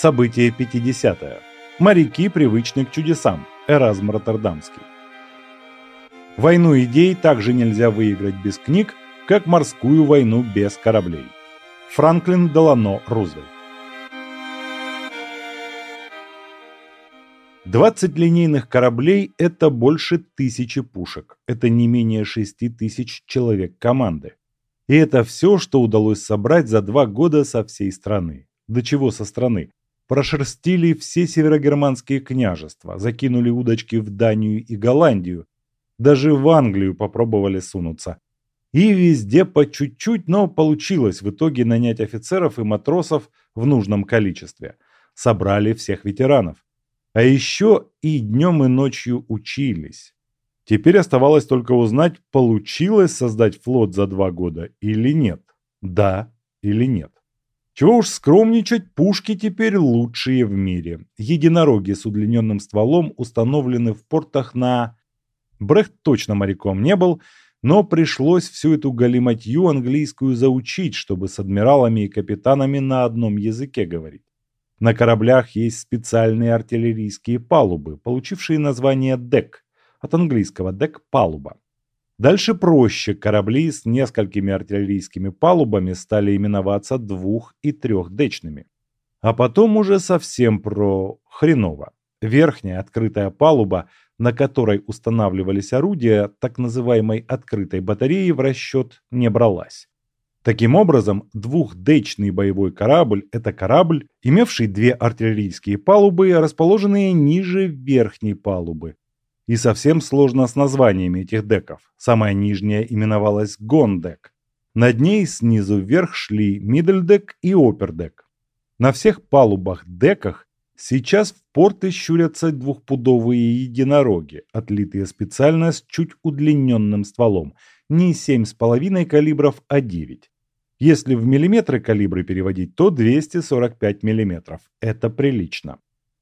Событие 50. -е. Моряки привычны к чудесам. Эразм Роттердамский. Войну идей также нельзя выиграть без книг, как морскую войну без кораблей. Франклин Делано Рузвельт. 20 линейных кораблей – это больше тысячи пушек. Это не менее 6 тысяч человек команды. И это все, что удалось собрать за два года со всей страны. До чего со страны? Прошерстили все северогерманские княжества, закинули удочки в Данию и Голландию, даже в Англию попробовали сунуться. И везде по чуть-чуть, но получилось в итоге нанять офицеров и матросов в нужном количестве. Собрали всех ветеранов. А еще и днем и ночью учились. Теперь оставалось только узнать, получилось создать флот за два года или нет. Да или нет. Чего уж скромничать, пушки теперь лучшие в мире. Единороги с удлиненным стволом установлены в портах на... Брехт точно моряком не был, но пришлось всю эту галиматью английскую заучить, чтобы с адмиралами и капитанами на одном языке говорить. На кораблях есть специальные артиллерийские палубы, получившие название «дек», от английского «дек» – палуба. Дальше проще, корабли с несколькими артиллерийскими палубами стали именоваться двух- и трехдечными. А потом уже совсем про хреново. Верхняя открытая палуба на которой устанавливались орудия так называемой открытой батареи в расчет не бралась. Таким образом, двухдечный боевой корабль – это корабль, имевший две артиллерийские палубы, расположенные ниже верхней палубы. И совсем сложно с названиями этих деков. Самая нижняя именовалась гондек. Над ней снизу вверх шли мидельдек и опердек. На всех палубах-деках Сейчас в порты щурятся двухпудовые единороги, отлитые специально с чуть удлиненным стволом, не 7,5 калибров, а 9. Если в миллиметры калибры переводить, то 245 миллиметров. Это прилично.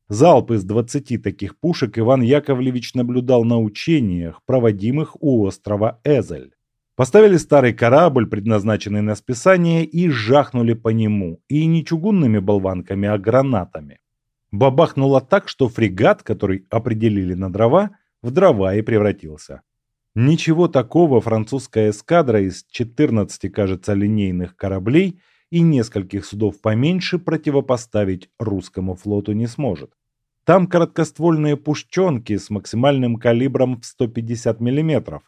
Залп из 20 таких пушек Иван Яковлевич наблюдал на учениях, проводимых у острова Эзель. Поставили старый корабль, предназначенный на списание, и жахнули по нему, и не чугунными болванками, а гранатами. Бабахнуло так, что фрегат, который определили на дрова, в дрова и превратился. Ничего такого французская эскадра из 14, кажется, линейных кораблей и нескольких судов поменьше противопоставить русскому флоту не сможет. Там короткоствольные пушченки с максимальным калибром в 150 мм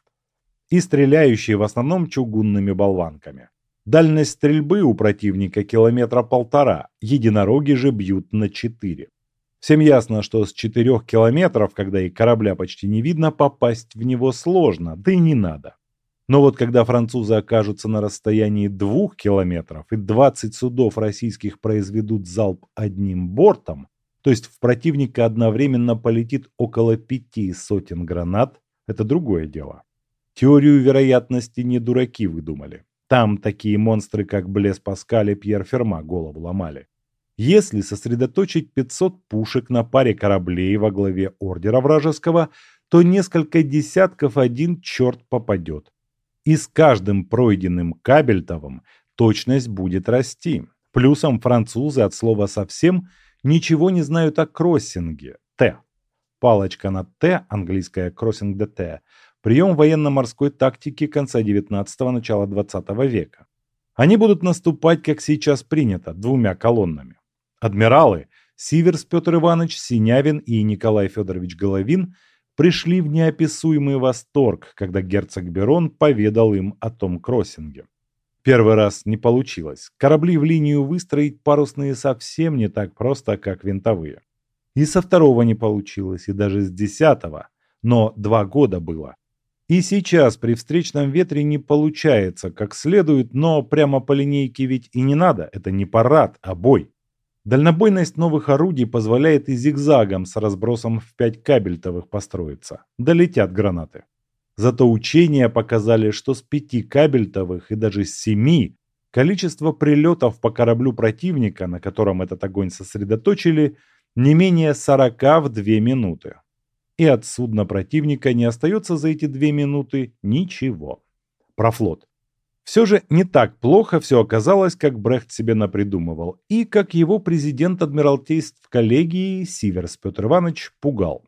и стреляющие в основном чугунными болванками. Дальность стрельбы у противника километра полтора, единороги же бьют на четыре. Всем ясно, что с четырех километров, когда и корабля почти не видно, попасть в него сложно, да и не надо. Но вот когда французы окажутся на расстоянии двух километров и 20 судов российских произведут залп одним бортом, то есть в противника одновременно полетит около пяти сотен гранат, это другое дело. Теорию вероятности не дураки выдумали. Там такие монстры, как Блес Паскаль и Пьер Ферма, голову ломали. Если сосредоточить 500 пушек на паре кораблей во главе ордера вражеского, то несколько десятков один черт попадет. И с каждым пройденным кабельтовым точность будет расти. Плюсом французы от слова совсем ничего не знают о кроссинге. Т. Палочка на Т, английская кроссинг ДТ, прием военно-морской тактики конца 19-го, начала 20 века. Они будут наступать, как сейчас принято, двумя колоннами. Адмиралы Сиверс Петр Иванович, Синявин и Николай Федорович Головин пришли в неописуемый восторг, когда герцог Берон поведал им о том кроссинге. Первый раз не получилось. Корабли в линию выстроить парусные совсем не так просто, как винтовые. И со второго не получилось, и даже с десятого. Но два года было. И сейчас при встречном ветре не получается как следует, но прямо по линейке ведь и не надо. Это не парад, а бой. Дальнобойность новых орудий позволяет и зигзагом с разбросом в 5 кабельтовых построиться. Долетят гранаты. Зато учения показали, что с 5 кабельтовых и даже с 7 количество прилетов по кораблю противника, на котором этот огонь сосредоточили, не менее 40 в 2 минуты и от судна противника не остается за эти две минуты ничего. Про флот. Все же не так плохо все оказалось, как Брехт себе напридумывал, и как его президент Адмиралтейств коллегии Сиверс Петр Иванович пугал.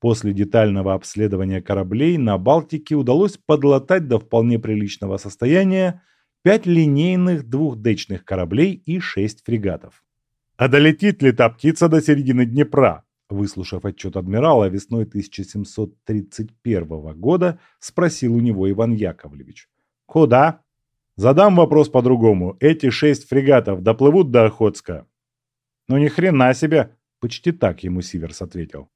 После детального обследования кораблей на Балтике удалось подлатать до вполне приличного состояния пять линейных двухдечных кораблей и шесть фрегатов. «А долетит ли та птица до середины Днепра?» Выслушав отчет адмирала весной 1731 года, спросил у него Иван Яковлевич. «Куда?» Задам вопрос по-другому. Эти шесть фрегатов доплывут до Охотска? Ну ни хрена себе, почти так ему Сиверс ответил.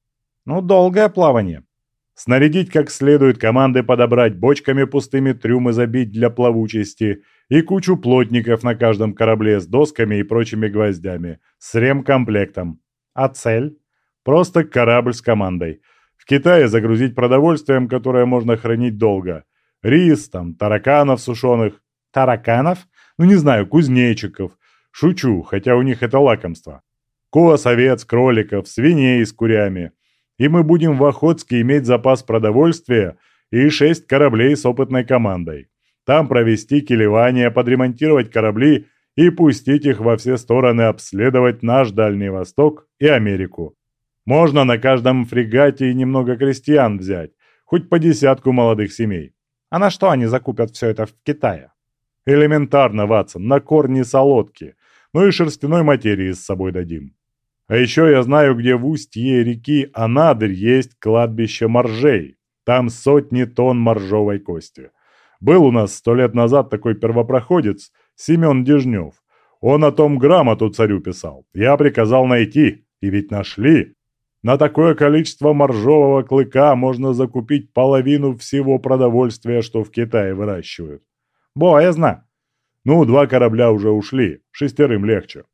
Ну долгое плавание. Снарядить как следует, команды подобрать, бочками пустыми трюмы забить для плавучести и кучу плотников на каждом корабле с досками и прочими гвоздями, с ремкомплектом. А цель? Просто корабль с командой. В Китае загрузить продовольствием, которое можно хранить долго. Рис, там, тараканов сушеных, Тараканов? Ну не знаю, кузнечиков. Шучу, хотя у них это лакомство. Коз, овец, кроликов, свиней с курями. И мы будем в Охотске иметь запас продовольствия и шесть кораблей с опытной командой. Там провести килевание, подремонтировать корабли и пустить их во все стороны обследовать наш Дальний Восток и Америку. Можно на каждом фрегате немного крестьян взять, хоть по десятку молодых семей. А на что они закупят все это в Китае? Элементарно, Ватсон, на корни солодки. Ну и шерстяной материи с собой дадим. А еще я знаю, где в устье реки Анадырь есть кладбище моржей. Там сотни тонн моржовой кости. Был у нас сто лет назад такой первопроходец Семен Дежнев. Он о том грамоту царю писал. Я приказал найти, и ведь нашли. На такое количество моржового клыка можно закупить половину всего продовольствия, что в Китае выращивают. Боязно. Ну, два корабля уже ушли, шестерым легче.